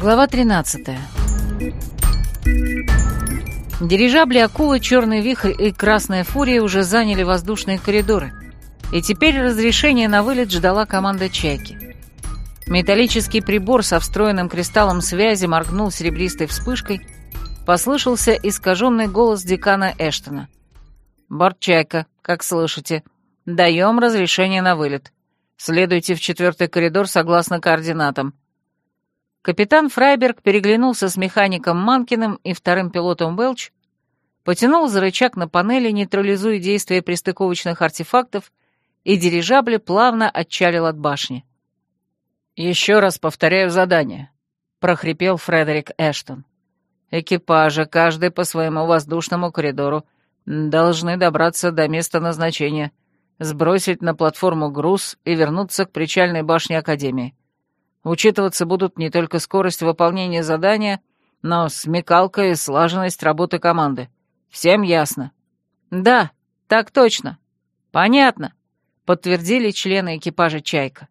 Глава 13. Дирижабли «Акула», «Черный вихрь» и «Красная фурия» уже заняли воздушные коридоры, и теперь разрешение на вылет ждала команда «Чайки». Металлический прибор со встроенным кристаллом связи моргнул серебристой вспышкой, послышался искаженный голос декана Эштона. «Борт «Чайка», как слышите, даем разрешение на вылет. Следуйте в четвертый коридор согласно координатам». Капитан Фрайберг переглянулся с механиком Манкиным и вторым пилотом Welch, потянул за рычаг на панели, нейтрализуя действие пристыковочных артефактов, и дирижабль плавно отчалил от башни. «Еще раз повторяю задание», — прохрипел Фредерик Эштон. «Экипажи, каждый по своему воздушному коридору, должны добраться до места назначения, сбросить на платформу груз и вернуться к причальной башне Академии. Учитываться будут не только скорость выполнения задания, но смекалка и слаженность работы команды. Всем ясно? Да, так точно. Понятно, подтвердили члены экипажа «Чайка».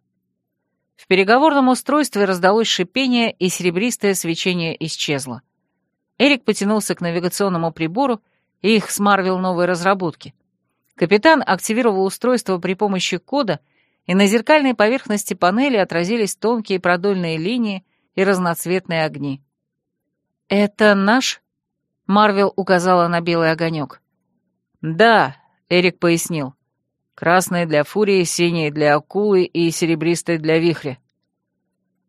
В переговорном устройстве раздалось шипение, и серебристое свечение исчезло. Эрик потянулся к навигационному прибору и их с Марвел новой разработки. Капитан активировал устройство при помощи кода — и на зеркальной поверхности панели отразились тонкие продольные линии и разноцветные огни. «Это наш?» — Марвел указала на белый огонек. «Да», — Эрик пояснил. «Красный для фурии, синий для акулы и серебристый для вихря».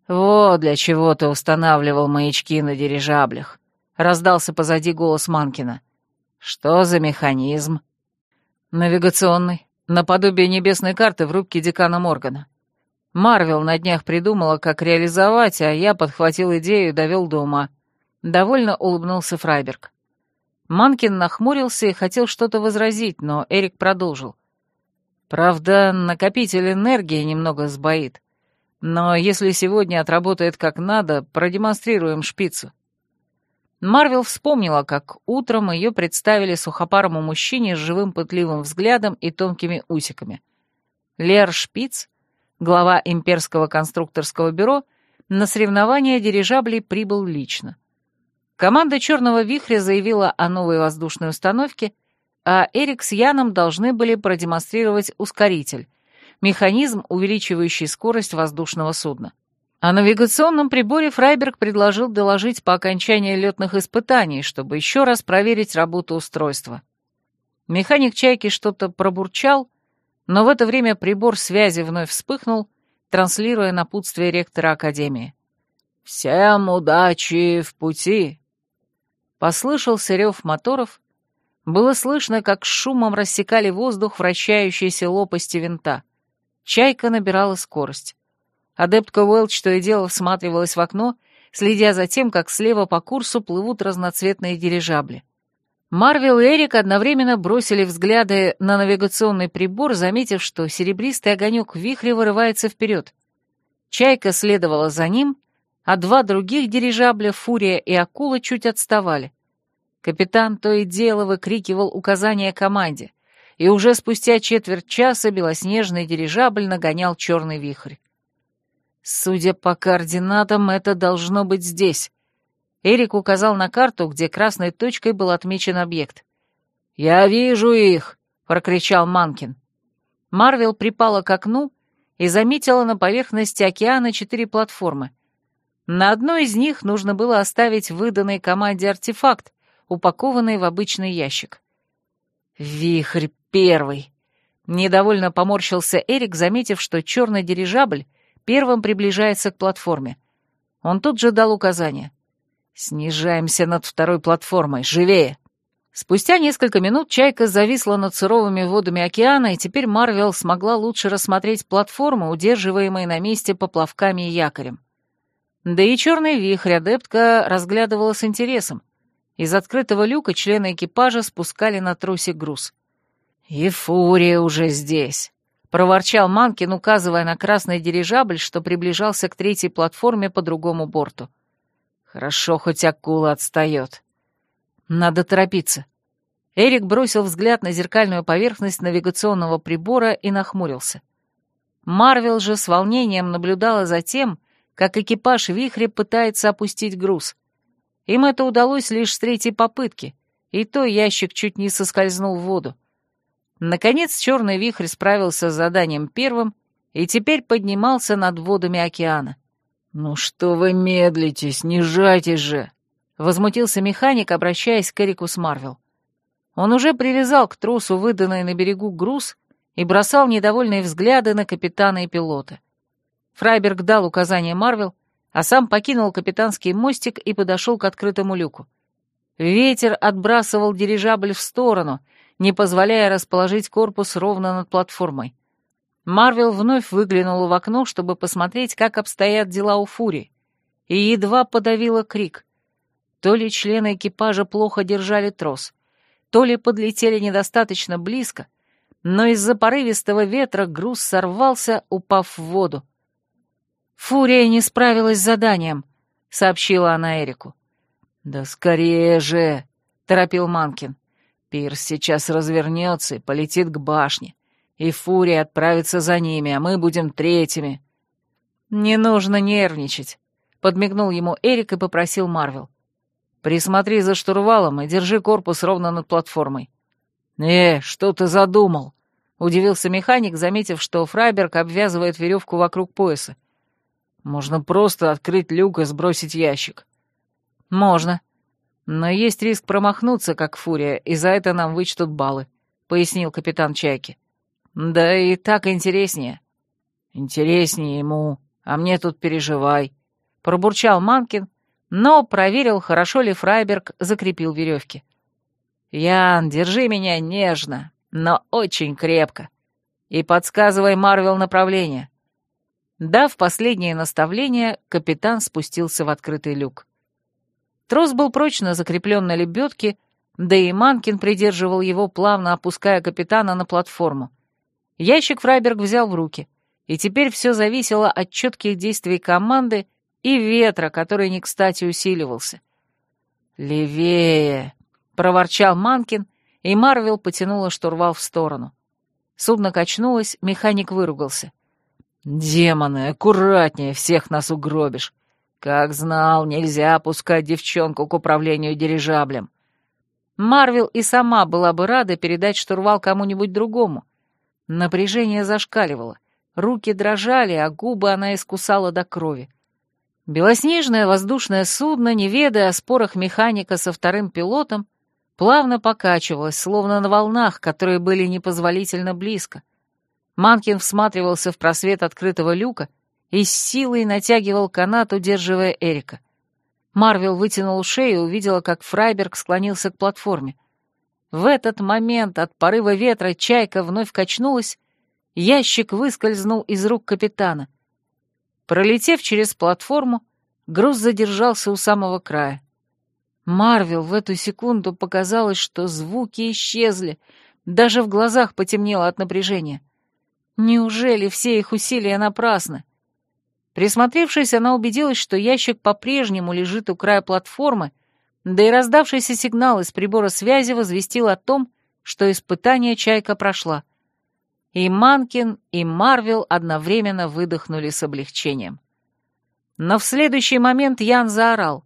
«Вот для чего ты устанавливал маячки на дирижаблях», — раздался позади голос Манкина. «Что за механизм?» «Навигационный наподобие небесной карты в рубке декана Моргана. Марвел на днях придумала, как реализовать, а я подхватил идею и довел до ума. Довольно улыбнулся Фрайберг. Манкин нахмурился и хотел что-то возразить, но Эрик продолжил. Правда, накопитель энергии немного сбоит. Но если сегодня отработает как надо, продемонстрируем шпицу. Марвел вспомнила, как утром ее представили сухопарому мужчине с живым пытливым взглядом и тонкими усиками. Лер Шпиц, глава имперского конструкторского бюро, на соревнования дирижаблей прибыл лично. Команда «Черного вихря» заявила о новой воздушной установке, а Эрик с Яном должны были продемонстрировать ускоритель, механизм, увеличивающий скорость воздушного судна. О навигационном приборе Фрайберг предложил доложить по окончании летных испытаний, чтобы еще раз проверить работу устройства. Механик «Чайки» что-то пробурчал, но в это время прибор связи вновь вспыхнул, транслируя напутствие ректора Академии. «Всем удачи в пути!» Послышался рев моторов. Было слышно, как шумом рассекали воздух вращающиеся лопасти винта. «Чайка» набирала скорость. Адептка Уэлч то и дело всматривалась в окно, следя за тем, как слева по курсу плывут разноцветные дирижабли. Марвел и Эрик одновременно бросили взгляды на навигационный прибор, заметив, что серебристый огонек в вихре вырывается вперед. Чайка следовала за ним, а два других дирижабля, Фурия и Акула, чуть отставали. Капитан то и дело выкрикивал указания команде, и уже спустя четверть часа белоснежный дирижабль нагонял черный вихрь. Судя по координатам, это должно быть здесь. Эрик указал на карту, где красной точкой был отмечен объект. «Я вижу их!» — прокричал Манкин. Марвел припала к окну и заметила на поверхности океана четыре платформы. На одной из них нужно было оставить выданной команде артефакт, упакованный в обычный ящик. «Вихрь первый!» Недовольно поморщился Эрик, заметив, что черный дирижабль первым приближается к платформе. Он тут же дал указание. «Снижаемся над второй платформой. Живее!» Спустя несколько минут «Чайка» зависла над суровыми водами океана, и теперь Марвел смогла лучше рассмотреть платформу, удерживаемые на месте поплавками и якорем. Да и черный вихрь адептка разглядывала с интересом. Из открытого люка члены экипажа спускали на тросик груз. «И фурия уже здесь!» — проворчал Манкин, указывая на красный дирижабль, что приближался к третьей платформе по другому борту. «Хорошо, хоть акула отстает. Надо торопиться». Эрик бросил взгляд на зеркальную поверхность навигационного прибора и нахмурился. Марвел же с волнением наблюдала за тем, как экипаж вихря пытается опустить груз. Им это удалось лишь с третьей попытки, и то ящик чуть не соскользнул в воду. Наконец черный вихрь справился с заданием первым и теперь поднимался над водами океана. «Ну что вы медлите, снижайтесь же!» — возмутился механик, обращаясь к Эрику Смарвел. Он уже привязал к тросу выданный на берегу груз и бросал недовольные взгляды на капитана и пилота. Фрайберг дал указание Марвел, а сам покинул капитанский мостик и подошел к открытому люку. Ветер отбрасывал дирижабль в сторону, не позволяя расположить корпус ровно над платформой. Марвел вновь выглянула в окно, чтобы посмотреть, как обстоят дела у Фури, и едва подавила крик. То ли члены экипажа плохо держали трос, то ли подлетели недостаточно близко, но из-за порывистого ветра груз сорвался, упав в воду. «Фурия не справилась с заданием», — сообщила она Эрику. «Да скорее же!» — торопил Манкин. «Пирс сейчас развернется и полетит к башне, и Фурия отправится за ними, а мы будем третьими». «Не нужно нервничать», — подмигнул ему Эрик и попросил Марвел. «Присмотри за штурвалом и держи корпус ровно над платформой». «Э, что ты задумал?» — удивился механик, заметив, что Фрайберг обвязывает веревку вокруг пояса. Можно просто открыть люк и сбросить ящик. Можно. Но есть риск промахнуться, как фурия, и за это нам вычтут баллы, пояснил капитан Чайки. Да и так интереснее. Интереснее ему, а мне тут переживай. Пробурчал Манкин, но проверил, хорошо ли Фрайберг закрепил веревки. «Ян, держи меня нежно, но очень крепко. И подсказывай Марвел направление. Дав последнее наставление, капитан спустился в открытый люк. Трос был прочно закреплен на лебедке, да и Манкин придерживал его, плавно опуская капитана на платформу. Ящик Фрайберг взял в руки, и теперь все зависело от четких действий команды и ветра, который не кстати усиливался. «Левее!» — проворчал Манкин, и Марвел потянула штурвал в сторону. Судно качнулось, механик выругался. «Демоны, аккуратнее, всех нас угробишь. Как знал, нельзя опускать девчонку к управлению дирижаблем». Марвел и сама была бы рада передать штурвал кому-нибудь другому. Напряжение зашкаливало, руки дрожали, а губы она искусала до крови. Белоснежное воздушное судно, не ведая о спорах механика со вторым пилотом, плавно покачивалось, словно на волнах, которые были непозволительно близко. Манкин всматривался в просвет открытого люка и с силой натягивал канат, удерживая Эрика. Марвел вытянул шею и увидела, как Фрайберг склонился к платформе. В этот момент от порыва ветра чайка вновь качнулась, ящик выскользнул из рук капитана. Пролетев через платформу, груз задержался у самого края. Марвел в эту секунду показалось, что звуки исчезли, даже в глазах потемнело от напряжения. Неужели все их усилия напрасны? Присмотревшись, она убедилась, что ящик по-прежнему лежит у края платформы, да и раздавшийся сигнал из прибора связи возвестил о том, что испытание «Чайка» прошла. И Манкин, и Марвел одновременно выдохнули с облегчением. Но в следующий момент Ян заорал.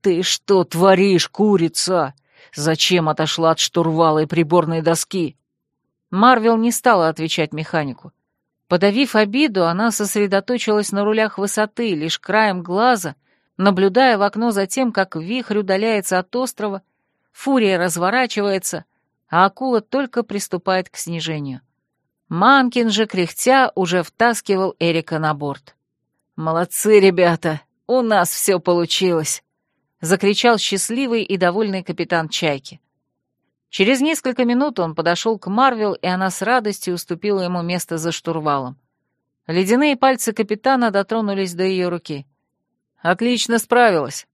«Ты что творишь, курица? Зачем отошла от штурвала и приборной доски?» Марвел не стала отвечать механику. Подавив обиду, она сосредоточилась на рулях высоты, лишь краем глаза, наблюдая в окно за тем, как вихрь удаляется от острова, фурия разворачивается, а акула только приступает к снижению. Манкин же, кряхтя, уже втаскивал Эрика на борт. «Молодцы, ребята! У нас все получилось!» — закричал счастливый и довольный капитан Чайки. Через несколько минут он подошел к Марвел, и она с радостью уступила ему место за штурвалом. Ледяные пальцы капитана дотронулись до ее руки. «Отлично справилась».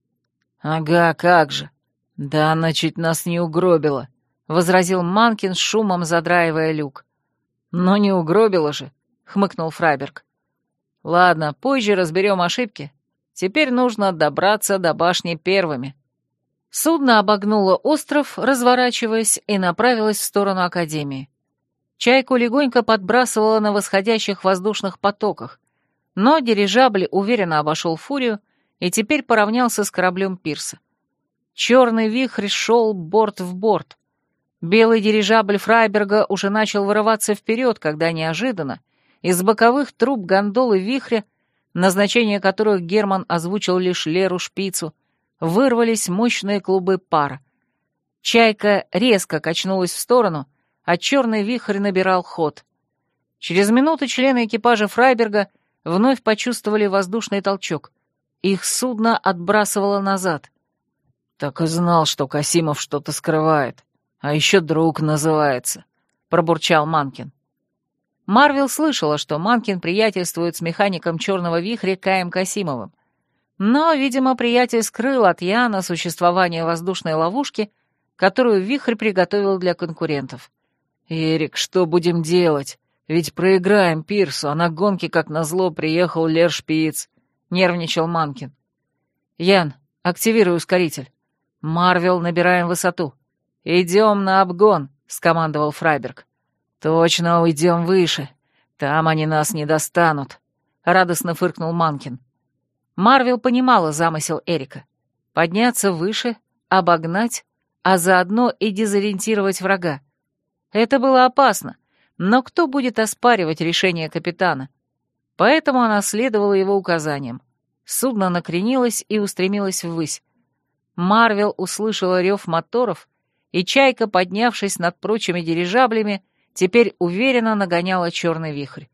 «Ага, как же. Да она чуть нас не угробила», — возразил Манкин шумом задраивая люк. «Но не угробила же», — хмыкнул Фрайберг. «Ладно, позже разберем ошибки. Теперь нужно добраться до башни первыми». Судно обогнуло остров, разворачиваясь, и направилось в сторону Академии. Чайку легонько подбрасывало на восходящих воздушных потоках. Но дирижабль уверенно обошел фурию и теперь поравнялся с кораблем пирса. Черный вихрь шел борт в борт. Белый дирижабль Фрайберга уже начал вырываться вперед, когда неожиданно из боковых труб гондолы вихря, назначение которых Герман озвучил лишь Леру Шпицу, вырвались мощные клубы пара. Чайка резко качнулась в сторону, а черный вихрь набирал ход. Через минуту члены экипажа Фрайберга вновь почувствовали воздушный толчок. Их судно отбрасывало назад. «Так и знал, что Касимов что-то скрывает. А еще друг называется», — пробурчал Манкин. Марвел слышала, что Манкин приятельствует с механиком черного вихря Каем Касимовым. Но, видимо, приятель скрыл от Яна существование воздушной ловушки, которую вихрь приготовил для конкурентов. «Эрик, что будем делать? Ведь проиграем Пирсу, а на гонке, как назло, приехал Лер Шпиц», — нервничал Манкин. «Ян, активируй ускоритель. Марвел, набираем высоту. Идем на обгон», — скомандовал Фрайберг. «Точно уйдем выше. Там они нас не достанут», — радостно фыркнул Манкин. Марвел понимала замысел Эрика. Подняться выше, обогнать, а заодно и дезориентировать врага. Это было опасно, но кто будет оспаривать решение капитана? Поэтому она следовала его указаниям. Судно накренилось и устремилось ввысь. Марвел услышала рев моторов, и чайка, поднявшись над прочими дирижаблями, теперь уверенно нагоняла черный вихрь.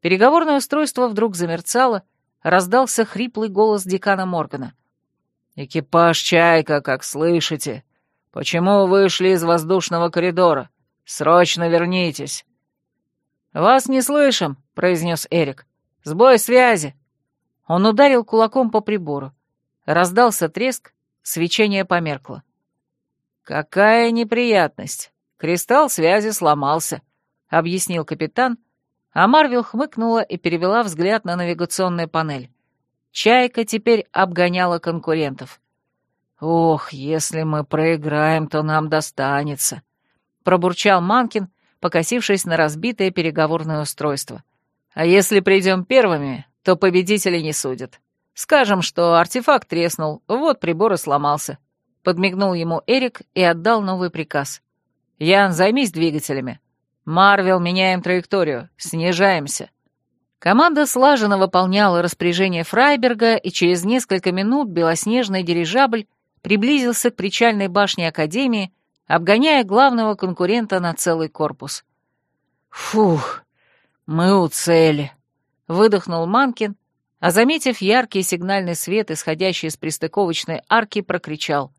Переговорное устройство вдруг замерцало, раздался хриплый голос декана Моргана. «Экипаж «Чайка», как слышите. Почему вышли из воздушного коридора? Срочно вернитесь!» «Вас не слышим», — произнес Эрик. «Сбой связи!» Он ударил кулаком по прибору. Раздался треск, свечение померкло. «Какая неприятность! Кристалл связи сломался», — объяснил капитан, а Марвел хмыкнула и перевела взгляд на навигационную панель. Чайка теперь обгоняла конкурентов. «Ох, если мы проиграем, то нам достанется», — пробурчал Манкин, покосившись на разбитое переговорное устройство. «А если придем первыми, то победители не судят. Скажем, что артефакт треснул, вот прибор и сломался». Подмигнул ему Эрик и отдал новый приказ. «Ян, займись двигателями. Марвел, меняем траекторию. Снижаемся». Команда слаженно выполняла распоряжение Фрайберга, и через несколько минут белоснежный дирижабль приблизился к причальной башне Академии, обгоняя главного конкурента на целый корпус. «Фух, мы у цели», — выдохнул Манкин, а, заметив яркий сигнальный свет, исходящий из пристыковочной арки, прокричал.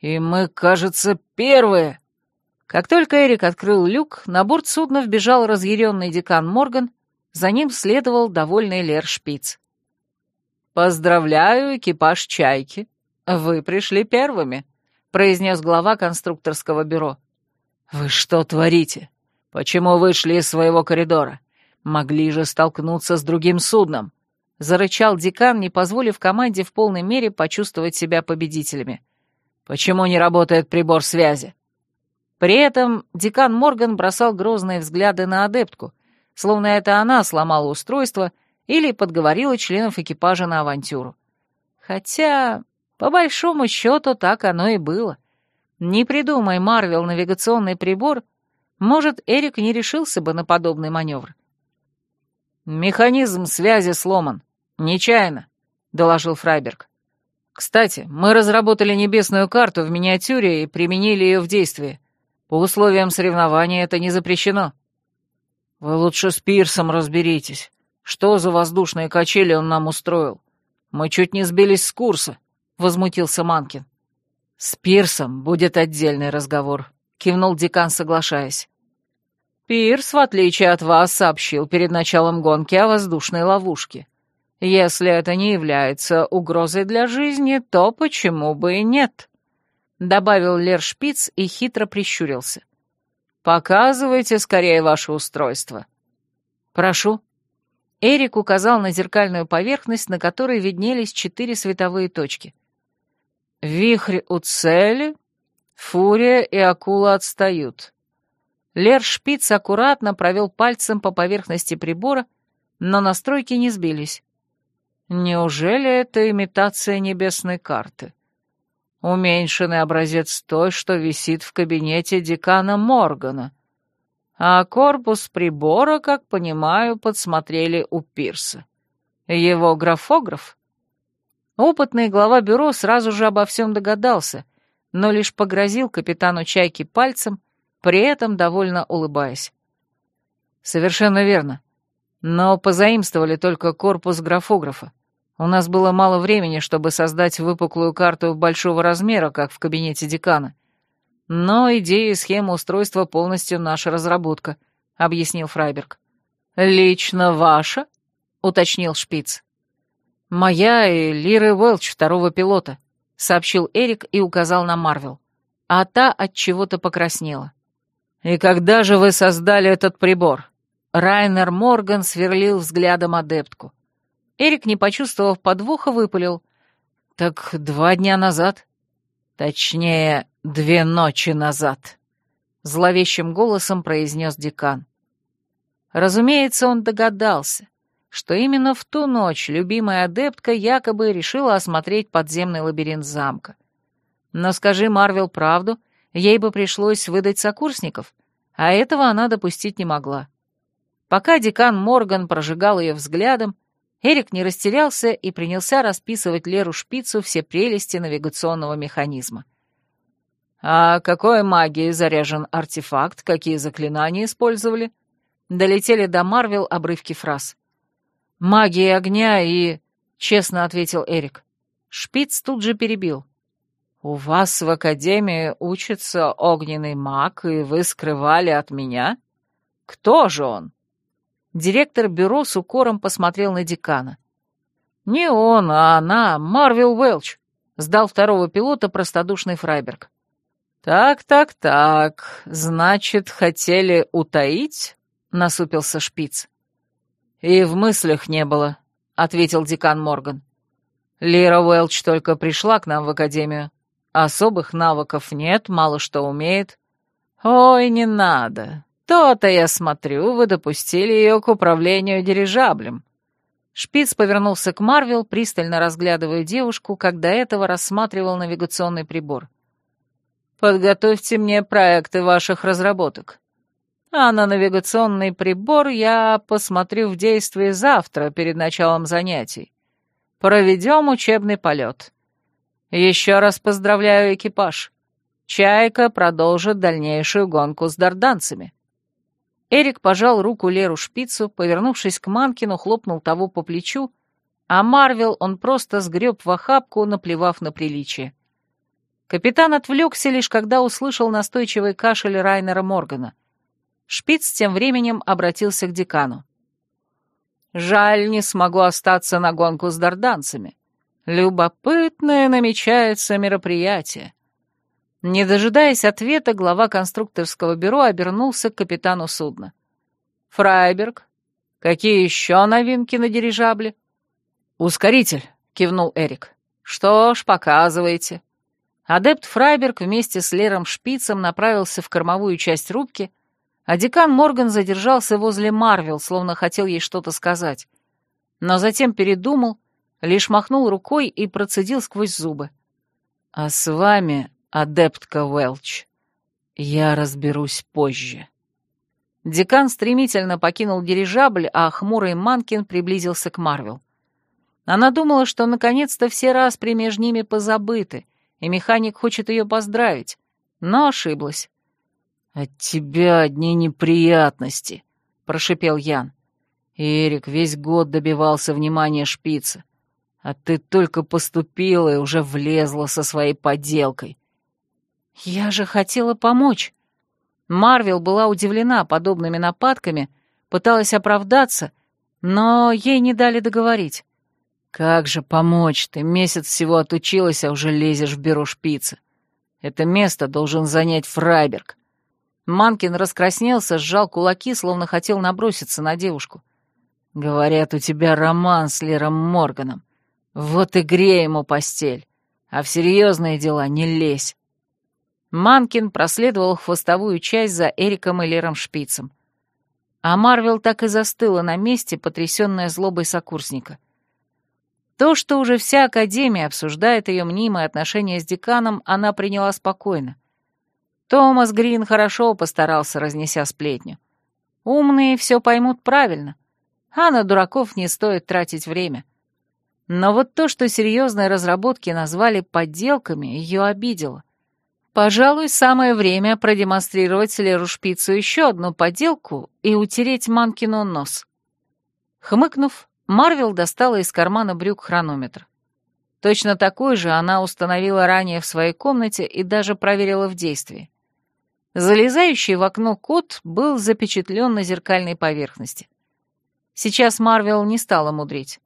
«И мы, кажется, первые!» Как только Эрик открыл люк, на борт судна вбежал разъяренный декан Морган за ним следовал довольный Лер Шпиц. «Поздравляю, экипаж «Чайки». Вы пришли первыми», — произнес глава конструкторского бюро. «Вы что творите? Почему вышли из своего коридора? Могли же столкнуться с другим судном», — зарычал декан, не позволив команде в полной мере почувствовать себя победителями. «Почему не работает прибор связи?» При этом декан Морган бросал грозные взгляды на адептку — словно это она сломала устройство или подговорила членов экипажа на авантюру. Хотя, по большому счету, так оно и было. Не придумай Марвел навигационный прибор, может, Эрик не решился бы на подобный маневр. «Механизм связи сломан. Нечаянно», — доложил Фрайберг. «Кстати, мы разработали небесную карту в миниатюре и применили ее в действии. По условиям соревнования это не запрещено». «Вы лучше с Пирсом разберитесь. Что за воздушные качели он нам устроил? Мы чуть не сбились с курса», — возмутился Манкин. «С Пирсом будет отдельный разговор», — кивнул декан, соглашаясь. «Пирс, в отличие от вас, сообщил перед началом гонки о воздушной ловушке. Если это не является угрозой для жизни, то почему бы и нет?» Добавил Лер Шпиц и хитро прищурился. «Показывайте скорее ваше устройство». «Прошу». Эрик указал на зеркальную поверхность, на которой виднелись четыре световые точки. «Вихрь у цели, фурия и акула отстают». Лер Шпиц аккуратно провел пальцем по поверхности прибора, но настройки не сбились. Неужели это имитация небесной карты? Уменьшенный образец той, что висит в кабинете декана Моргана. А корпус прибора, как понимаю, подсмотрели у Пирса. Его графограф? Опытный глава бюро сразу же обо всем догадался, но лишь погрозил капитану Чайки пальцем, при этом довольно улыбаясь. «Совершенно верно. Но позаимствовали только корпус графографа. У нас было мало времени, чтобы создать выпуклую карту большого размера, как в кабинете декана. Но идея и схема устройства полностью наша разработка», — объяснил Фрайберг. «Лично ваша?» — уточнил Шпиц. «Моя и Лиры Уэлч, второго пилота», — сообщил Эрик и указал на Марвел. А та от чего-то покраснела. «И когда же вы создали этот прибор?» Райнер Морган сверлил взглядом адептку. Эрик, не почувствовав подвоха, выпалил. «Так два дня назад. Точнее, две ночи назад», — зловещим голосом произнес декан. Разумеется, он догадался что именно в ту ночь любимая адептка якобы решила осмотреть подземный лабиринт замка. Но скажи Марвел правду, ей бы пришлось выдать сокурсников, а этого она допустить не могла. Пока декан Морган прожигал ее взглядом, Эрик не растерялся и принялся расписывать Леру Шпицу все прелести навигационного механизма. «А какой магией заряжен артефакт? Какие заклинания использовали?» Долетели до Марвел обрывки фраз. «Магия огня и...» — честно ответил Эрик. Шпиц тут же перебил. «У вас в академии учится огненный маг, и вы скрывали от меня? Кто же он?» Директор бюро с укором посмотрел на декана. «Не он, а она, Марвел Уэлч», — сдал второго пилота простодушный Фрайберг. «Так-так-так, значит, хотели утаить?» — насупился Шпиц. «И в мыслях не было», — ответил декан Морган. «Лира Уэлч только пришла к нам в академию. Особых навыков нет, мало что умеет». «Ой, не надо. То-то, я смотрю, вы допустили ее к управлению дирижаблем». Шпиц повернулся к Марвел, пристально разглядывая девушку, как до этого рассматривал навигационный прибор. «Подготовьте мне проекты ваших разработок а на навигационный прибор я посмотрю в действии завтра перед началом занятий. Проведем учебный полет. Еще раз поздравляю экипаж. Чайка продолжит дальнейшую гонку с дарданцами. Эрик пожал руку Леру Шпицу, повернувшись к Манкину, хлопнул того по плечу, а Марвел он просто сгреб в охапку, наплевав на приличие. Капитан отвлекся лишь, когда услышал настойчивый кашель Райнера Моргана — Шпиц тем временем обратился к декану. «Жаль, не смогу остаться на гонку с дарданцами. Любопытное намечается мероприятие». Не дожидаясь ответа, глава конструкторского бюро обернулся к капитану судна. «Фрайберг, какие еще новинки на дирижабле?» «Ускоритель», — кивнул Эрик. «Что ж, показывайте». Адепт Фрайберг вместе с Лером Шпицем направился в кормовую часть рубки, а декан Морган задержался возле Марвел, словно хотел ей что-то сказать. Но затем передумал, лишь махнул рукой и процедил сквозь зубы. «А с вами, адептка Уэлч, я разберусь позже». Декан стремительно покинул дирижабль, а хмурый Манкин приблизился к Марвел. Она думала, что наконец-то все распри между ними позабыты, и механик хочет ее поздравить, но ошиблась. «От тебя одни неприятности», — прошипел Ян. «Эрик весь год добивался внимания шпица, а ты только поступила и уже влезла со своей подделкой». «Я же хотела помочь». Марвел была удивлена подобными нападками, пыталась оправдаться, но ей не дали договорить. «Как же помочь? Ты месяц всего отучилась, а уже лезешь в бюро шпица. Это место должен занять Фрайберг. Манкин раскраснелся, сжал кулаки, словно хотел наброситься на девушку. «Говорят, у тебя роман с Лером Морганом. Вот и грей ему постель. А в серьезные дела не лезь». Манкин проследовал хвостовую часть за Эриком и Лером Шпицем. А Марвел так и застыла на месте, потрясённая злобой сокурсника. То, что уже вся Академия обсуждает ее мнимые отношения с деканом, она приняла спокойно. Томас Грин хорошо постарался, разнеся сплетню. Умные все поймут правильно, а на дураков не стоит тратить время. Но вот то, что серьезные разработки назвали подделками, ее обидело. Пожалуй, самое время продемонстрировать Леру Шпицу еще одну подделку и утереть Манкину нос. Хмыкнув, Марвел достала из кармана брюк хронометр. Точно такой же она установила ранее в своей комнате и даже проверила в действии. Залезающий в окно кот был запечатлен на зеркальной поверхности. Сейчас Марвел не стала мудрить.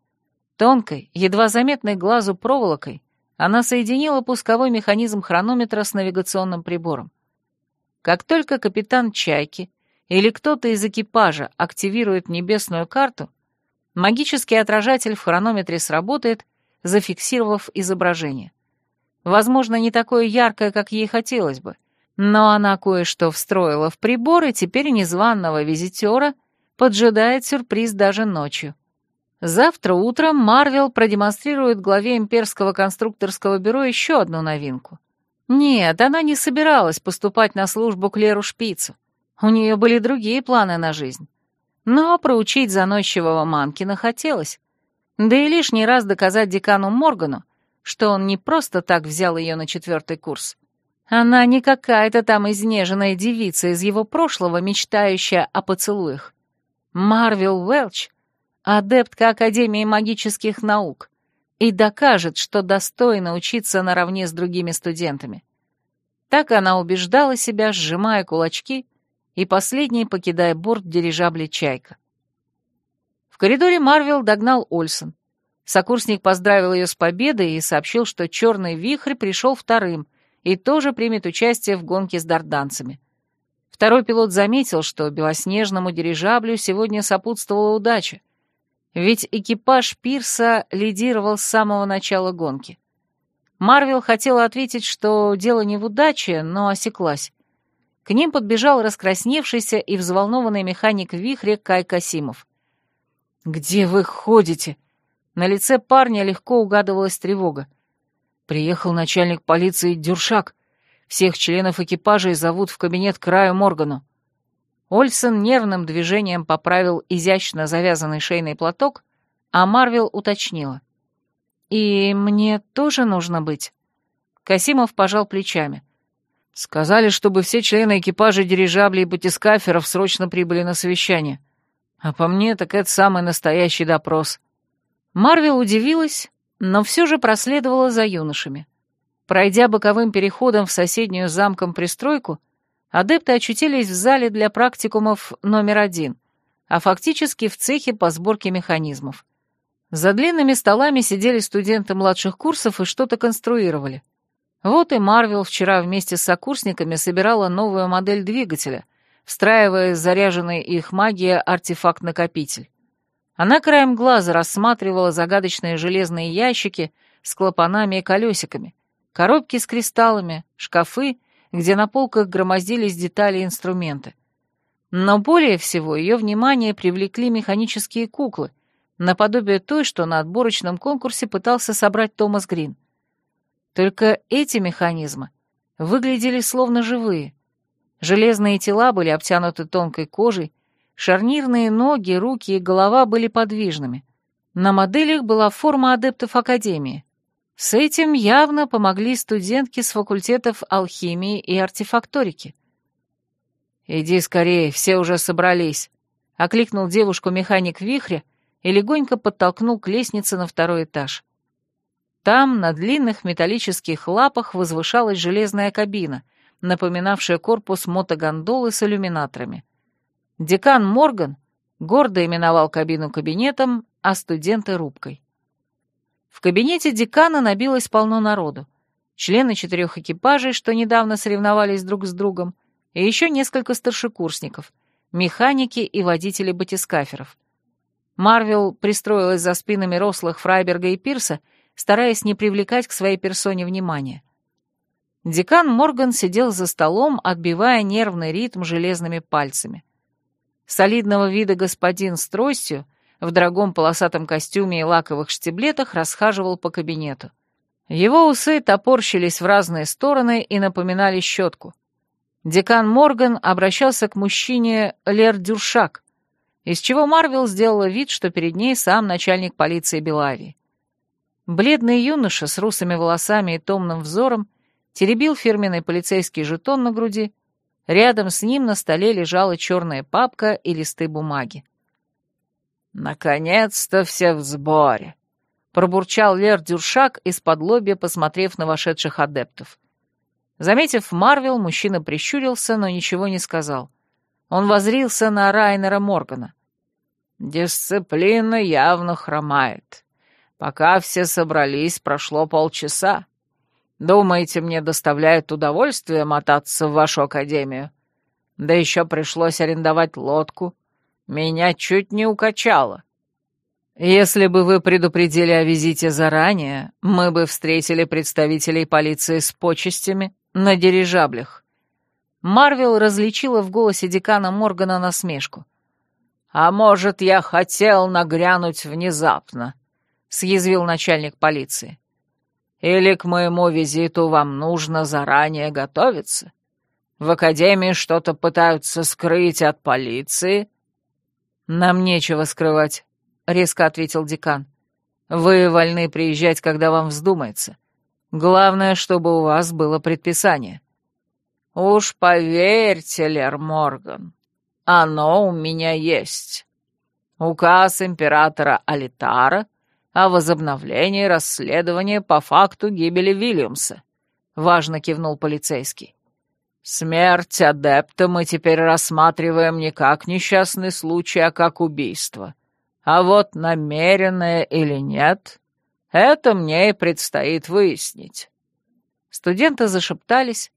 Тонкой, едва заметной глазу проволокой она соединила пусковой механизм хронометра с навигационным прибором. Как только капитан «Чайки» или кто-то из экипажа активирует небесную карту, магический отражатель в хронометре сработает, зафиксировав изображение. Возможно, не такое яркое, как ей хотелось бы, но она кое-что встроила в прибор, и теперь незваного визитера поджидает сюрприз даже ночью. Завтра утром Марвел продемонстрирует главе имперского конструкторского бюро еще одну новинку. Нет, она не собиралась поступать на службу к Леру Шпицу. У нее были другие планы на жизнь. Но проучить заносчивого Манкина хотелось. Да и лишний раз доказать декану Моргану, что он не просто так взял ее на четвертый курс. Она не какая-то там изнеженная девица из его прошлого, мечтающая о поцелуях. Марвел Уэлч — адептка Академии магических наук и докажет, что достойна учиться наравне с другими студентами. Так она убеждала себя, сжимая кулачки и последний покидая борт дирижабля «Чайка». В коридоре Марвел догнал Ольсон. Сокурсник поздравил ее с победой и сообщил, что черный вихрь пришел вторым и тоже примет участие в гонке с дарданцами. Второй пилот заметил, что белоснежному дирижаблю сегодня сопутствовала удача, ведь экипаж Пирса лидировал с самого начала гонки. Марвел хотела ответить, что дело не в удаче, но осеклась. К ним подбежал раскрасневшийся и взволнованный механик в вихре Кай Касимов. «Где вы ходите?» На лице парня легко угадывалась тревога. Приехал начальник полиции Дюршак. Всех членов экипажа зовут в кабинет к Раю Моргану. Ольсен нервным движением поправил изящно завязанный шейный платок, а Марвел уточнила. «И мне тоже нужно быть?» Касимов пожал плечами. «Сказали, чтобы все члены экипажа дирижаблей и батискаферов срочно прибыли на совещание. А по мне, так это самый настоящий допрос». Марвел удивилась, но все же проследовала за юношами. Пройдя боковым переходом в соседнюю замком пристройку, адепты очутились в зале для практикумов номер один, а фактически в цехе по сборке механизмов. За длинными столами сидели студенты младших курсов и что-то конструировали. Вот и Марвел вчера вместе с сокурсниками собирала новую модель двигателя, встраивая заряженный их магия артефакт-накопитель. Она краем глаза рассматривала загадочные железные ящики с клапанами и колесиками, коробки с кристаллами, шкафы, где на полках громоздились детали и инструменты. Но более всего ее внимание привлекли механические куклы, наподобие той, что на отборочном конкурсе пытался собрать Томас Грин. Только эти механизмы выглядели словно живые. Железные тела были обтянуты тонкой кожей, шарнирные ноги, руки и голова были подвижными. На моделях была форма адептов Академии. С этим явно помогли студентки с факультетов алхимии и артефакторики. «Иди скорее, все уже собрались», — окликнул девушку механик вихря и легонько подтолкнул к лестнице на второй этаж. Там, на длинных металлических лапах, возвышалась железная кабина, напоминавшая корпус мотогондолы с иллюминаторами. Декан Морган гордо именовал кабину кабинетом, а студенты — рубкой. В кабинете декана набилось полно народу. Члены четырех экипажей, что недавно соревновались друг с другом, и еще несколько старшекурсников, механики и водители батискаферов. Марвел пристроилась за спинами рослых Фрайберга и Пирса, стараясь не привлекать к своей персоне внимания. Декан Морган сидел за столом, отбивая нервный ритм железными пальцами. Солидного вида господин с тростью, в дорогом полосатом костюме и лаковых штиблетах расхаживал по кабинету. Его усы топорщились в разные стороны и напоминали щетку. Декан Морган обращался к мужчине Лер Дюршак, из чего Марвел сделала вид, что перед ней сам начальник полиции Белавии. Бледный юноша с русыми волосами и томным взором теребил фирменный полицейский жетон на груди, рядом с ним на столе лежала черная папка и листы бумаги. «Наконец-то все в сборе!» — пробурчал Лер Дюршак из-под лобья, посмотрев на вошедших адептов. Заметив Марвел, мужчина прищурился, но ничего не сказал. Он возрился на Райнера Моргана. «Дисциплина явно хромает. Пока все собрались, прошло полчаса. Думаете, мне доставляет удовольствие мотаться в вашу академию? Да еще пришлось арендовать лодку. Меня чуть не укачало. Если бы вы предупредили о визите заранее, мы бы встретили представителей полиции с почестями на дирижаблях. Марвел различила в голосе декана Моргана насмешку. «А может, я хотел нагрянуть внезапно?» — съязвил начальник полиции. «Или к моему визиту вам нужно заранее готовиться? В академии что-то пытаются скрыть от полиции?» «Нам нечего скрывать», — резко ответил декан. «Вы вольны приезжать, когда вам вздумается. Главное, чтобы у вас было предписание». «Уж поверьте, Лер Морган, оно у меня есть. Указ императора Алитара о возобновлении расследования по факту гибели Вильямса», — важно кивнул полицейский. «Смерть адепта мы теперь рассматриваем не как несчастный случай, а как убийство. А вот намеренное или нет, это мне и предстоит выяснить». Студенты зашептались,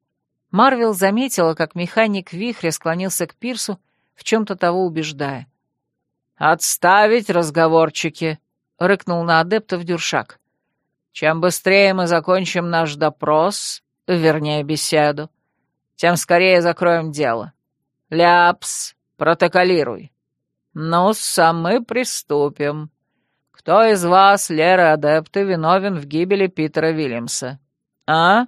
Марвел заметила, как механик вихря склонился к пирсу, в чем-то того убеждая. «Отставить разговорчики!» — рыкнул на адептов Дюршак. «Чем быстрее мы закончим наш допрос, вернее, беседу, тем скорее закроем дело. Ляпс, протоколируй. ну сам мы приступим. Кто из вас, Лера адепты, виновен в гибели Питера Вильямса? А?»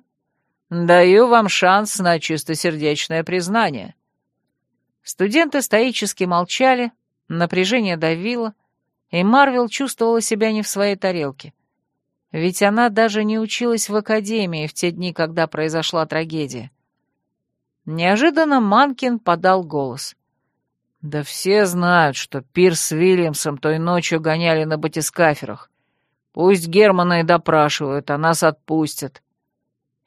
Даю вам шанс на чистосердечное признание». Студенты стоически молчали, напряжение давило, и Марвел чувствовала себя не в своей тарелке. Ведь она даже не училась в академии в те дни, когда произошла трагедия. Неожиданно Манкин подал голос. «Да все знают, что Пирс с Вильямсом той ночью гоняли на батискаферах. Пусть Германа и допрашивают, а нас отпустят.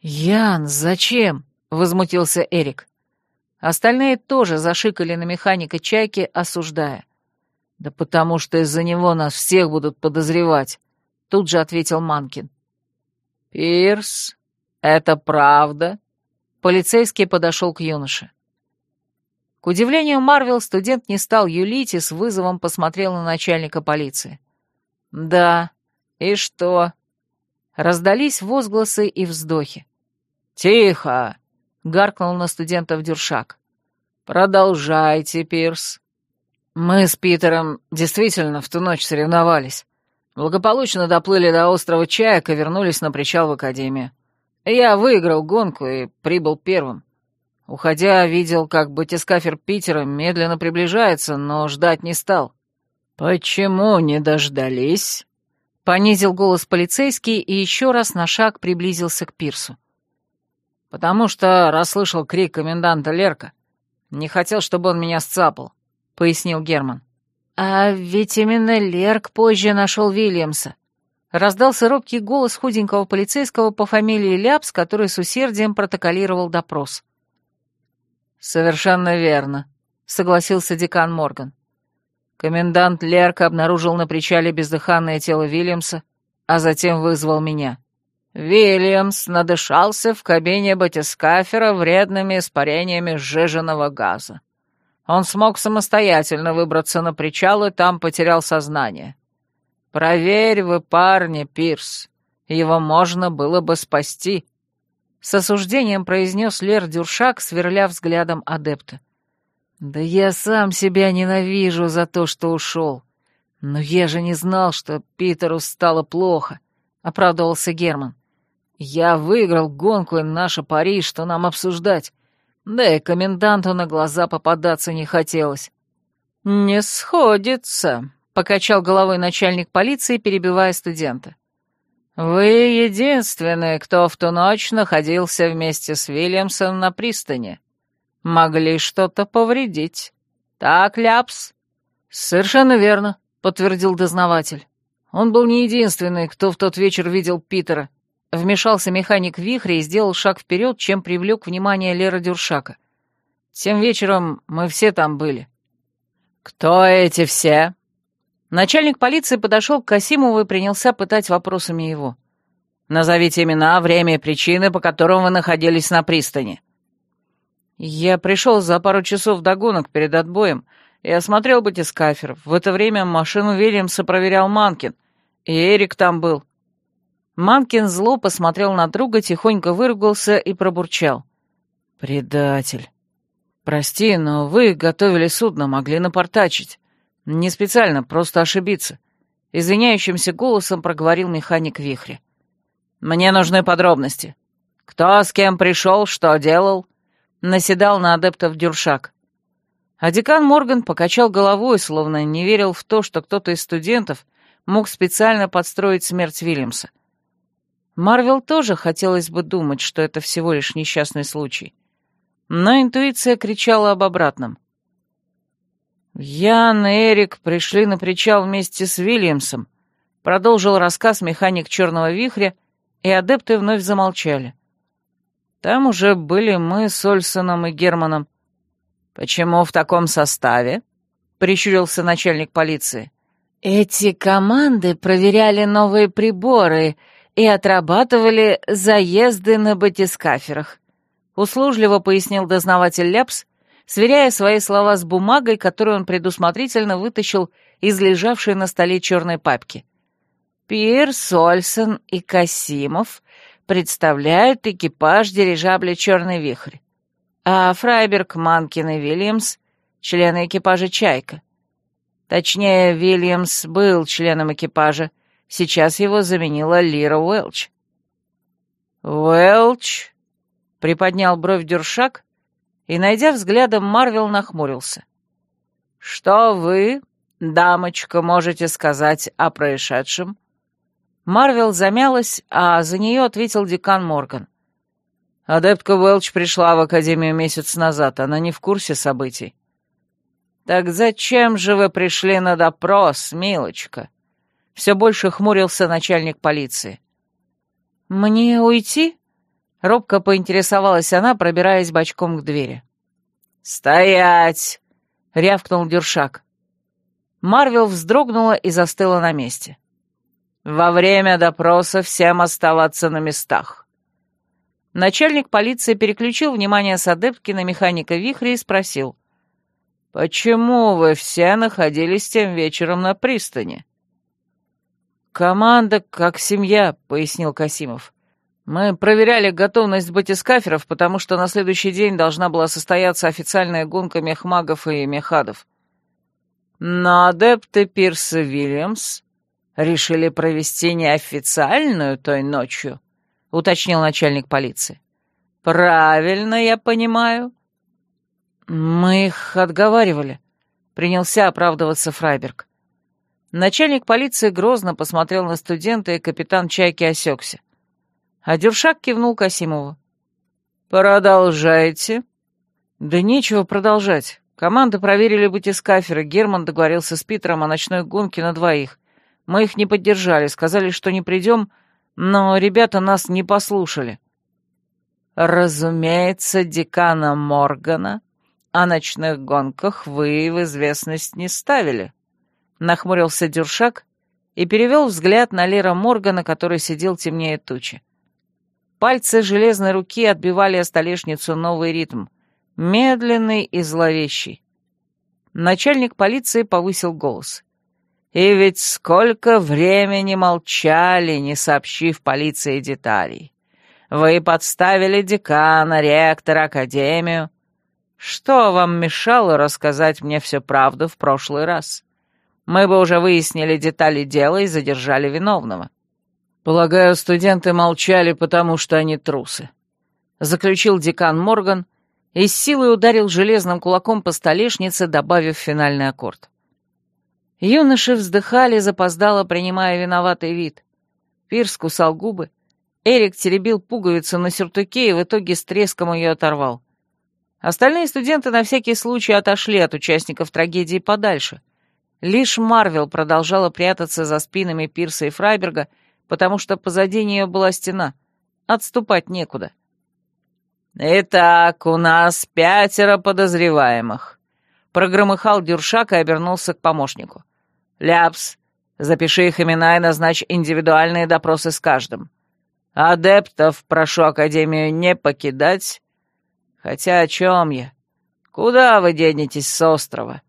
«Ян, зачем?» — возмутился Эрик. Остальные тоже зашикали на механика чайки, осуждая. «Да потому что из-за него нас всех будут подозревать», — тут же ответил Манкин. «Пирс, это правда?» Полицейский подошел к юноше. К удивлению Марвел, студент не стал юлить и с вызовом посмотрел на начальника полиции. «Да. И что?» Раздались возгласы и вздохи. «Тихо!» — гаркнул на студентов Дюршак. «Продолжайте, Пирс». «Мы с Питером действительно в ту ночь соревновались. Благополучно доплыли до острова Чаек и вернулись на причал в Академию. Я выиграл гонку и прибыл первым. Уходя, видел, как батискафер Питера медленно приближается, но ждать не стал. «Почему не дождались?» Понизил голос полицейский и еще раз на шаг приблизился к пирсу потому что расслышал крик коменданта Лерка. Не хотел, чтобы он меня сцапал», — пояснил Герман. «А ведь именно Лерк позже нашел Вильямса». Раздался робкий голос худенького полицейского по фамилии Ляпс, который с усердием протоколировал допрос. «Совершенно верно», — согласился декан Морган. Комендант Лерк обнаружил на причале бездыханное тело Вильямса, а затем вызвал меня. Вильямс надышался в кабине батискафера вредными испарениями сжиженного газа. Он смог самостоятельно выбраться на причал и там потерял сознание. Проверь вы, парни, Пирс, его можно было бы спасти. С осуждением произнес Лер Дюршак, сверля взглядом адепта. «Да я сам себя ненавижу за то, что ушел. Но я же не знал, что Питеру стало плохо», — оправдывался Герман. «Я выиграл гонку, и наша пари, что нам обсуждать. Да и коменданту на глаза попадаться не хотелось». «Не сходится», — покачал головой начальник полиции, перебивая студента. «Вы единственный, кто в ту ночь находился вместе с Вильямсом на пристани. Могли что-то повредить. Так, Ляпс?» «Совершенно верно», — подтвердил дознаватель. Он был не единственный, кто в тот вечер видел Питера. Вмешался механик вихря и сделал шаг вперед, чем привлек внимание Лера Дюршака. Тем вечером мы все там были. «Кто эти все?» Начальник полиции подошел к Касимову и принялся пытать вопросами его. «Назовите имена, время и причины, по которым вы находились на пристани». «Я пришел за пару часов до гонок перед отбоем и осмотрел батискафер. В это время машину Вильямса проверял Манкин, и Эрик там был». Манкин зло посмотрел на друга, тихонько выругался и пробурчал. «Предатель. Прости, но вы готовили судно, могли напортачить. «Не специально, просто ошибиться», — извиняющимся голосом проговорил механик вихря. «Мне нужны подробности. Кто с кем пришел, что делал?» Наседал на адептов Дюршак. А декан Морган покачал головой, словно не верил в то, что кто-то из студентов мог специально подстроить смерть Вильямса. Марвел тоже хотелось бы думать, что это всего лишь несчастный случай. Но интуиция кричала об обратном. «Ян и Эрик пришли на причал вместе с Вильямсом», — продолжил рассказ механик «Черного вихря», и адепты вновь замолчали. «Там уже были мы с Ольсоном и Германом». «Почему в таком составе?» — прищурился начальник полиции. «Эти команды проверяли новые приборы и отрабатывали заезды на батискаферах», — услужливо пояснил дознаватель Ляпс, сверяя свои слова с бумагой, которую он предусмотрительно вытащил из лежавшей на столе черной папки. Пирс, Ольсон и Касимов представляют экипаж дирижабля «Черный вихрь», а Фрайберг, Манкин и Вильямс — члены экипажа «Чайка». Точнее, Вильямс был членом экипажа, сейчас его заменила Лира Уэлч. «Уэлч?» — приподнял бровь Дюршак, и, найдя взглядом, Марвел нахмурился. «Что вы, дамочка, можете сказать о происшедшем?» Марвел замялась, а за нее ответил декан Морган. «Адептка Уэлч пришла в Академию месяц назад, она не в курсе событий». «Так зачем же вы пришли на допрос, милочка?» Все больше хмурился начальник полиции. «Мне уйти?» Робко поинтересовалась она, пробираясь бочком к двери. «Стоять!» — рявкнул Дюршак. Марвел вздрогнула и застыла на месте. «Во время допроса всем оставаться на местах». Начальник полиции переключил внимание с адептки на механика вихря и спросил. «Почему вы все находились тем вечером на пристани?» «Команда как семья», — пояснил Касимов. Мы проверяли готовность батискаферов, потому что на следующий день должна была состояться официальная гонка мехмагов и мехадов. Но адепты Пирса Вильямс решили провести неофициальную той ночью, уточнил начальник полиции. Правильно я понимаю? Мы их отговаривали, принялся оправдываться Фрайберг. Начальник полиции грозно посмотрел на студента, и капитан Чайки осекся. А Дюршак кивнул Касимову. «Продолжайте». «Да нечего продолжать. Команды проверили батискаферы, Герман договорился с Питером о ночной гонке на двоих. Мы их не поддержали, сказали, что не придем, но ребята нас не послушали». «Разумеется, декана Моргана о ночных гонках вы в известность не ставили», — нахмурился Дюршак и перевел взгляд на Лера Моргана, который сидел темнее тучи. Пальцы железной руки отбивали о столешницу новый ритм, медленный и зловещий. Начальник полиции повысил голос. «И ведь сколько времени молчали, не сообщив полиции деталей. Вы подставили декана, ректора, академию». Что вам мешало рассказать мне всю правду в прошлый раз? Мы бы уже выяснили детали дела и задержали виновного. Полагаю, студенты молчали, потому что они трусы. Заключил декан Морган и с силой ударил железным кулаком по столешнице, добавив финальный аккорд. Юноши вздыхали, запоздало принимая виноватый вид. Пирс кусал губы, Эрик теребил пуговицу на сюртуке и в итоге с треском ее оторвал. Остальные студенты на всякий случай отошли от участников трагедии подальше. Лишь Марвел продолжала прятаться за спинами Пирса и Фрайберга, потому что позади нее была стена. Отступать некуда. «Итак, у нас пятеро подозреваемых», — прогромыхал Дюршак и обернулся к помощнику. «Ляпс, запиши их имена и назначь индивидуальные допросы с каждым. Адептов прошу Академию не покидать. Хотя о чем я? Куда вы денетесь с острова?»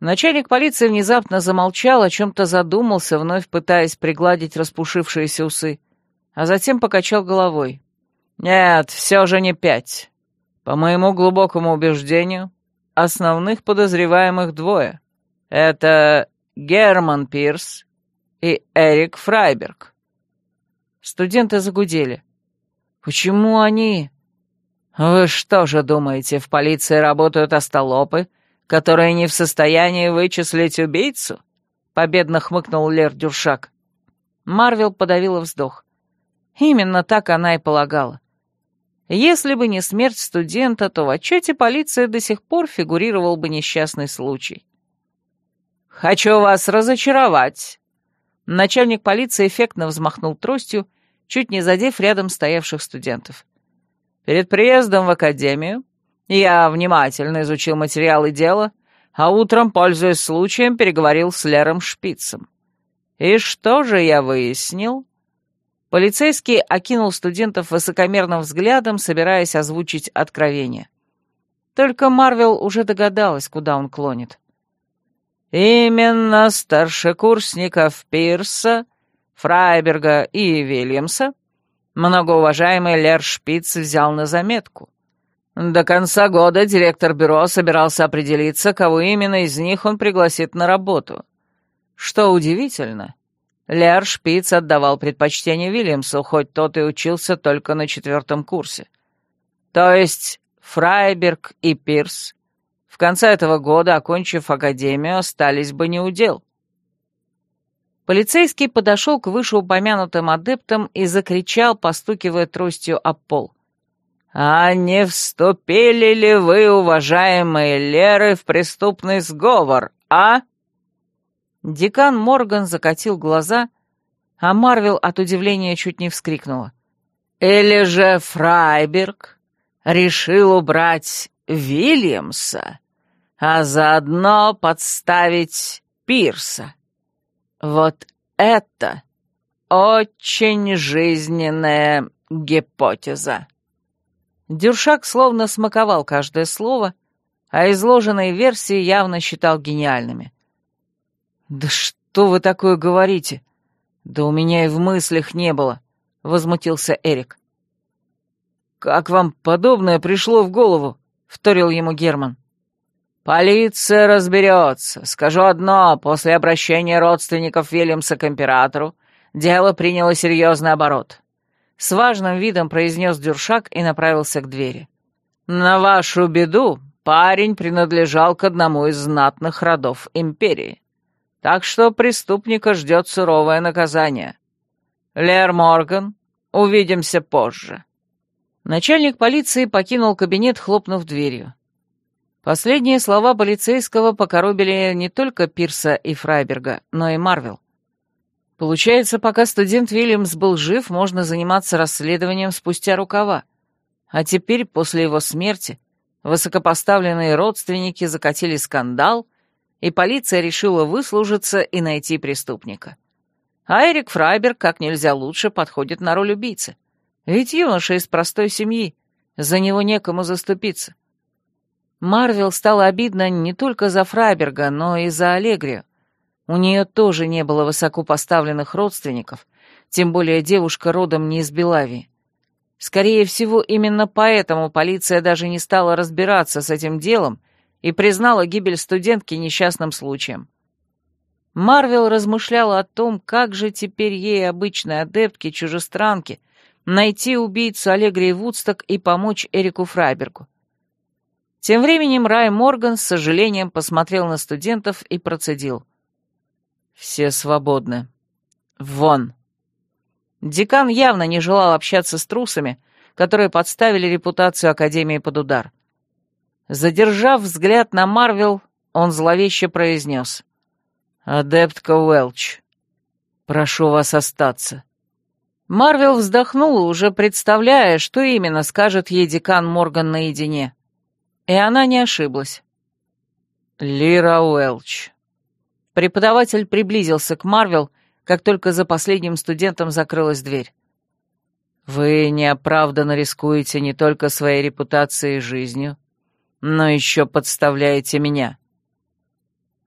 Начальник полиции внезапно замолчал, о чем-то задумался, вновь пытаясь пригладить распушившиеся усы, а затем покачал головой. «Нет, все же не пять. По моему глубокому убеждению, основных подозреваемых двое. Это Герман Пирс и Эрик Фрайберг». Студенты загудели. «Почему они...» «Вы что же думаете, в полиции работают остолопы, которые не в состоянии вычислить убийцу?» Победно хмыкнул Лер Дюршак. Марвел подавила вздох. Именно так она и полагала. Если бы не смерть студента, то в отчете полиции до сих пор фигурировал бы несчастный случай. «Хочу вас разочаровать!» Начальник полиции эффектно взмахнул тростью чуть не задев рядом стоявших студентов. Перед приездом в академию я внимательно изучил материалы дела, а утром, пользуясь случаем, переговорил с Лером Шпицем. И что же я выяснил? Полицейский окинул студентов высокомерным взглядом, собираясь озвучить откровение. Только Марвел уже догадалась, куда он клонит. «Именно старшекурсников Пирса Фрайберга и Вильямса многоуважаемый Лер Шпиц взял на заметку. До конца года директор бюро собирался определиться, кого именно из них он пригласит на работу. Что удивительно, Лер Шпиц отдавал предпочтение Вильямсу, хоть тот и учился только на четвертом курсе. То есть Фрайберг и Пирс в конце этого года, окончив академию, остались бы неудел. Полицейский подошел к вышеупомянутым адептам и закричал, постукивая тростью об пол. «А не вступили ли вы, уважаемые Леры, в преступный сговор, а?» Декан Морган закатил глаза, а Марвел от удивления чуть не вскрикнула. «Или же Фрайберг решил убрать Вильямса, а заодно подставить Пирса?» Вот это очень жизненная гипотеза. Дюршак словно смаковал каждое слово, а изложенные версии явно считал гениальными. «Да что вы такое говорите? Да у меня и в мыслях не было», — возмутился Эрик. «Как вам подобное пришло в голову?» — вторил ему Герман. «Полиция разберется. Скажу одно, после обращения родственников Вильямса к императору дело приняло серьезный оборот». С важным видом произнес Дюршак и направился к двери. «На вашу беду парень принадлежал к одному из знатных родов империи. Так что преступника ждет суровое наказание. Лер Морган, увидимся позже». Начальник полиции покинул кабинет, хлопнув дверью. Последние слова полицейского покоробили не только Пирса и Фрайберга, но и Марвел. Получается, пока студент Вильямс был жив, можно заниматься расследованием спустя рукава. А теперь, после его смерти, высокопоставленные родственники закатили скандал, и полиция решила выслужиться и найти преступника. А Эрик Фрайберг как нельзя лучше подходит на роль убийцы. Ведь юноша из простой семьи, за него некому заступиться. Марвел стало обидно не только за Фрайберга, но и за Аллегрию. У нее тоже не было высоко поставленных родственников, тем более девушка родом не из Белавии. Скорее всего, именно поэтому полиция даже не стала разбираться с этим делом и признала гибель студентки несчастным случаем. Марвел размышляла о том, как же теперь ей, обычной адептке, чужестранке, найти убийцу Аллегрии Вудсток и помочь Эрику Фрайбергу. Тем временем Рай Морган с сожалением посмотрел на студентов и процедил. «Все свободны. Вон!» Декан явно не желал общаться с трусами, которые подставили репутацию Академии под удар. Задержав взгляд на Марвел, он зловеще произнес. «Адептка Уэлч, прошу вас остаться». Марвел вздохнула, уже представляя, что именно скажет ей декан Морган наедине. И она не ошиблась. «Лира Уэлч». Преподаватель приблизился к Марвел, как только за последним студентом закрылась дверь. «Вы неоправданно рискуете не только своей репутацией и жизнью, но еще подставляете меня».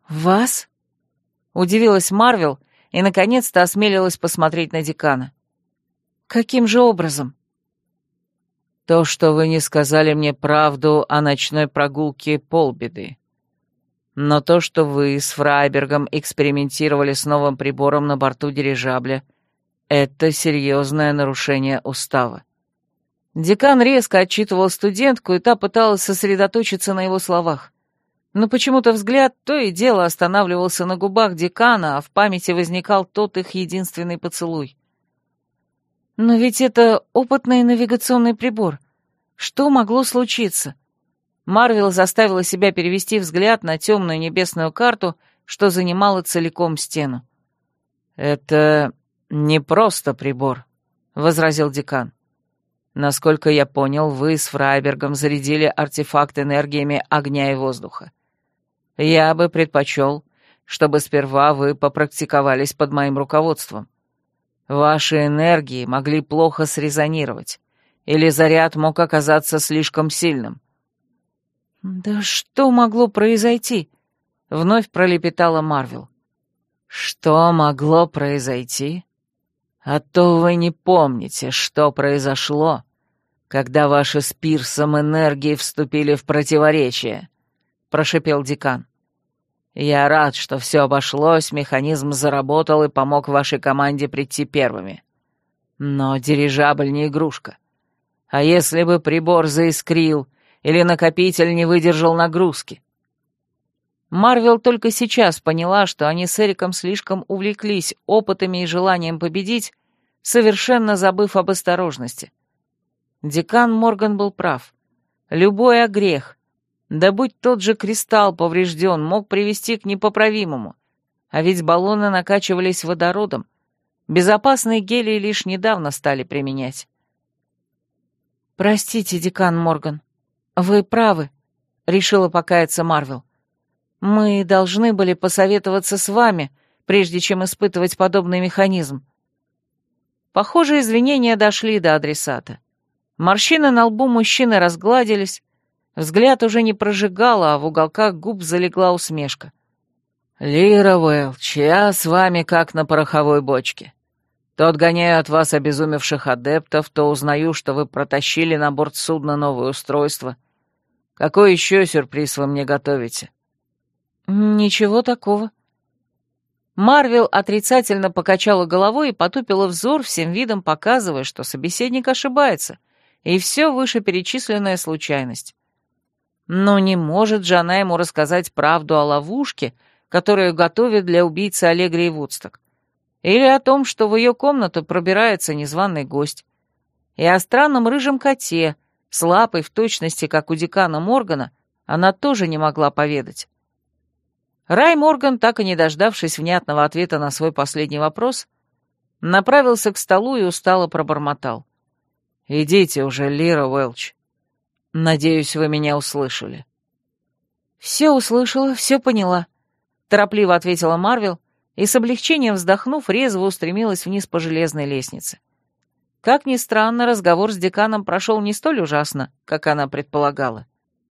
«Вас?» — удивилась Марвел и, наконец-то, осмелилась посмотреть на декана. «Каким же образом?» «То, что вы не сказали мне правду о ночной прогулке, полбеды. Но то, что вы с Фрайбергом экспериментировали с новым прибором на борту дирижабля, это серьезное нарушение устава. Декан резко отчитывал студентку, и та пыталась сосредоточиться на его словах. Но почему-то взгляд то и дело останавливался на губах декана, а в памяти возникал тот их единственный поцелуй. «Но ведь это опытный навигационный прибор. Что могло случиться?» Марвел заставила себя перевести взгляд на темную небесную карту, что занимала целиком стену. «Это не просто прибор», — возразил декан. «Насколько я понял, вы с Фрайбергом зарядили артефакт энергиями огня и воздуха. Я бы предпочел, чтобы сперва вы попрактиковались под моим руководством. Ваши энергии могли плохо срезонировать, или заряд мог оказаться слишком сильным. «Да что могло произойти?» — вновь пролепетала Марвел. «Что могло произойти? А то вы не помните, что произошло, когда ваши с Пирсом энергии вступили в противоречие», — прошипел декан. «Я рад, что все обошлось, механизм заработал и помог вашей команде прийти первыми. Но дирижабль не игрушка. А если бы прибор заискрил или накопитель не выдержал нагрузки. Марвел только сейчас поняла, что они с Эриком слишком увлеклись опытами и желанием победить, совершенно забыв об осторожности. Декан Морган был прав. Любой огрех, да будь тот же кристалл поврежден, мог привести к непоправимому. А ведь баллоны накачивались водородом. Безопасные гелии лишь недавно стали применять. «Простите, декан Морган», «Вы правы», — решила покаяться Марвел. «Мы должны были посоветоваться с вами, прежде чем испытывать подобный механизм». Похоже, извинения дошли до адресата. Морщины на лбу мужчины разгладились, взгляд уже не прожигало, а в уголках губ залегла усмешка. «Лира Уэлч, я с вами как на пороховой бочке. То отгоняю от вас обезумевших адептов, то узнаю, что вы протащили на борт судна новое устройство. Какой еще сюрприз вы мне готовите?» «Ничего такого». Марвел отрицательно покачала головой и потупила взор, всем видом показывая, что собеседник ошибается, и все вышеперечисленная случайность. Но не может же она ему рассказать правду о ловушке, которую готовит для убийцы Аллегрии Вудсток. Или о том, что в ее комнату пробирается незваный гость. И о странном рыжем коте, с лапой в точности, как у декана Моргана, она тоже не могла поведать. Рай Морган, так и не дождавшись внятного ответа на свой последний вопрос, направился к столу и устало пробормотал. «Идите уже, Лира Уэлч. Надеюсь, вы меня услышали». «Все услышала, все поняла», — торопливо ответила Марвел, — и с облегчением вздохнув, резво устремилась вниз по железной лестнице. Как ни странно, разговор с деканом прошел не столь ужасно, как она предполагала.